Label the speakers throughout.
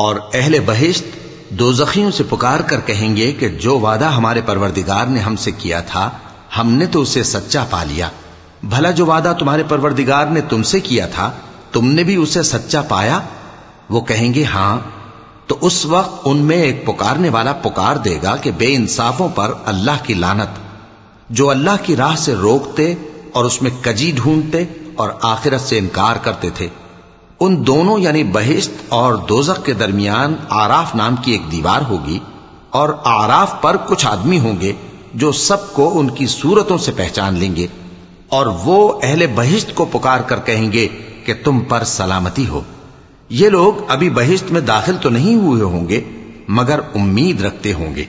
Speaker 1: और अहले बहिश्त दो जखियों से पुकार कर कहेंगे कि जो वादा हमारे परवरदिगार ने हमसे किया था, हमने तो उसे सच्चा पा लिया। भला जो वादा तुम्हारे परवरदिगार ने तुमसे किया था, तुमने भी उसे सच्चा पाया? वो कहेंगे, हाँ तो उस वक्त उनमें एक पुकारने वाला पुकार देगा कि बे इंसाफों पर अल्लाह की लानत, जो अल्लाह की राह से रोकते और उसमें कजी ढूंढते और आखिरत से इनकार करते थे। उन दोनों यानी बहिश्त और दोजक के दरमियान आराफ नाम की एक दीवार होगी और आराफ पर कुछ आदमी होंगे जो सबको उनकी सूरतों से पहचान लेंगे और वो अहले बहिश्त को पुकार कर कहेंगे कि तुम पर सलामती हो। ये लोग अभी बहिश्त में दाखिल तो नहीं हुए होंगे, मगर उम्मीद रखते होंगे।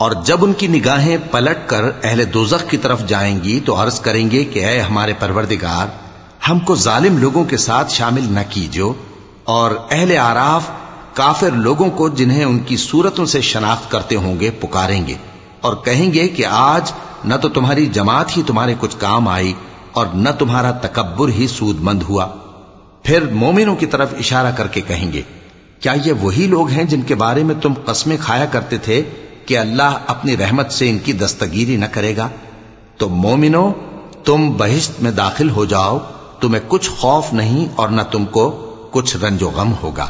Speaker 1: और जब उनकी निगाहें पलट कर अहले दोजख की तरफ जाएंगी तो अर्ज करेंगे कि अय हमारे परवरदिगार हमको जालिम लोगों के साथ शामिल न कीजो और अहले आराफ काफिर लोगों को जिन्हें उनकी सूरतों से शनाख्त करते होंगे पुकारेंगे और कहेंगे कि आज न तो तुम्हारी जमात ही तुम्हारे कुछ काम आई और न तुम्हारा तकबर ही सूदमंद हुआ। फिर मोमिनों की तरफ़ इशारा करके कहेंगे, क्या ये वही लोग हैं जिनके बारे में तुम कस्में खाया करते थे कि अल्लाह अपनी रहमत से इनकी दस्तगीरी न करेगा? तो मोमिनो, तुम बहिश्त में दाखिल हो जाओ, तुम्हें कुछ खौफ नहीं और न तुमको कुछ रंजो गम होगा।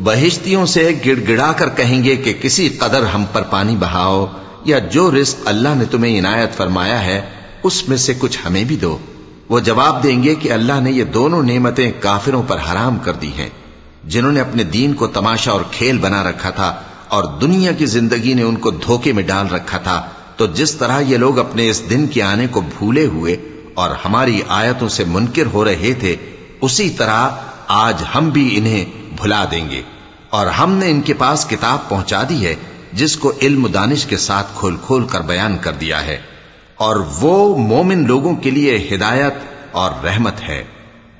Speaker 1: बहिश्तियों से गिड़गिड़ा कर कहेंगे कि किसी कदर हम पर पानी बहाओ, या जो रिस्क अल्लाह ने तुम्हें इनायत फरमाया है, उसमें से कुछ हमें भी दो। वो जवाब देंगे कि अल्लाह ने ये दोनों नेमतें काफिरों पर हराम कर दी हैं, जिन्होंने अपने दीन को तमाशा और खेल बना रखा था, और दुनिया की ज़िंदगी ने उनको धोखे में डाल रखा था। तो जिस तरह ये लोग अपने इस दिन के आने को भूले हुए और हमारी आयतों से मुनकिर हो रहे थे, उसी तरह आज हम भी इन्हें भुला देंगे और हमने इनके पास किताब पहुंचा दी है जिसको इल्म दानिश के साथ खोल खोल कर बयान कर दिया है और वो मोमिन लोगों के लिए हिदायत और रहमत है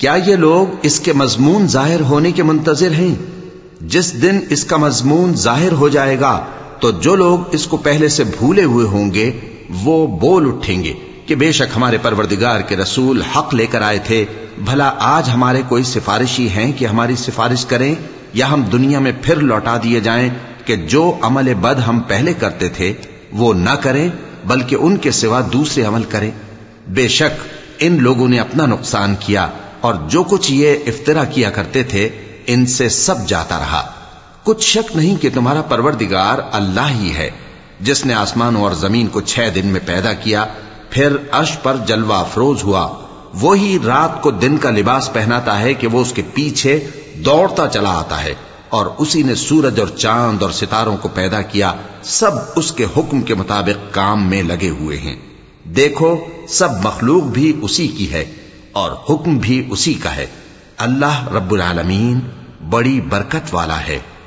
Speaker 1: क्या ये लोग इसके मजमून जाहिर होने के मुंतजर हैं जिस दिन इसका मजमून जाहिर हो जाएगा तो जो लोग इसको पहले से भूले हुए होंगे, वो बोल उठेंगे कि बेशक हमारे परवरदिगार के रसूल हक लेकर आए थे। भला आज हमारे कोई सिफारिशी हैं कि हमारी सिफारिश करें, या हम दुनिया में फिर लौटा दिए जाएँ कि जो अमल बद हम पहले करते थे, वो न करें, बल्कि उनके सिवा दूसरे अमल करें। बेशक इन लोगों ने अपना नुकसान किया, और जो कुछ ये इफ्तरा किया करते थे, इनसे सब जाता रहा। कुछ शक नहीं कि तुम्हारा परवरदिगार अल्लाह ही है, जिसने आसमानों और ज़मीन को छह दिन में पैदा किया, फिर अर्श पर जलवा अफरोज हुआ। वो ही रात को दिन का लिबास पहनाता है कि वो उसके पीछे दौड़ता चला आता है, और उसी ने सूरज और चाँद और सितारों को पैदा किया। सब उसके हुक्म के मुताबिक काम में लगे हुए हैं। देखो, सब मखलूक भी उसी की है, और हुक्म भी उसी का है। अल्लाह रब्बुल आलमीन बड़ी बरकत वाला है।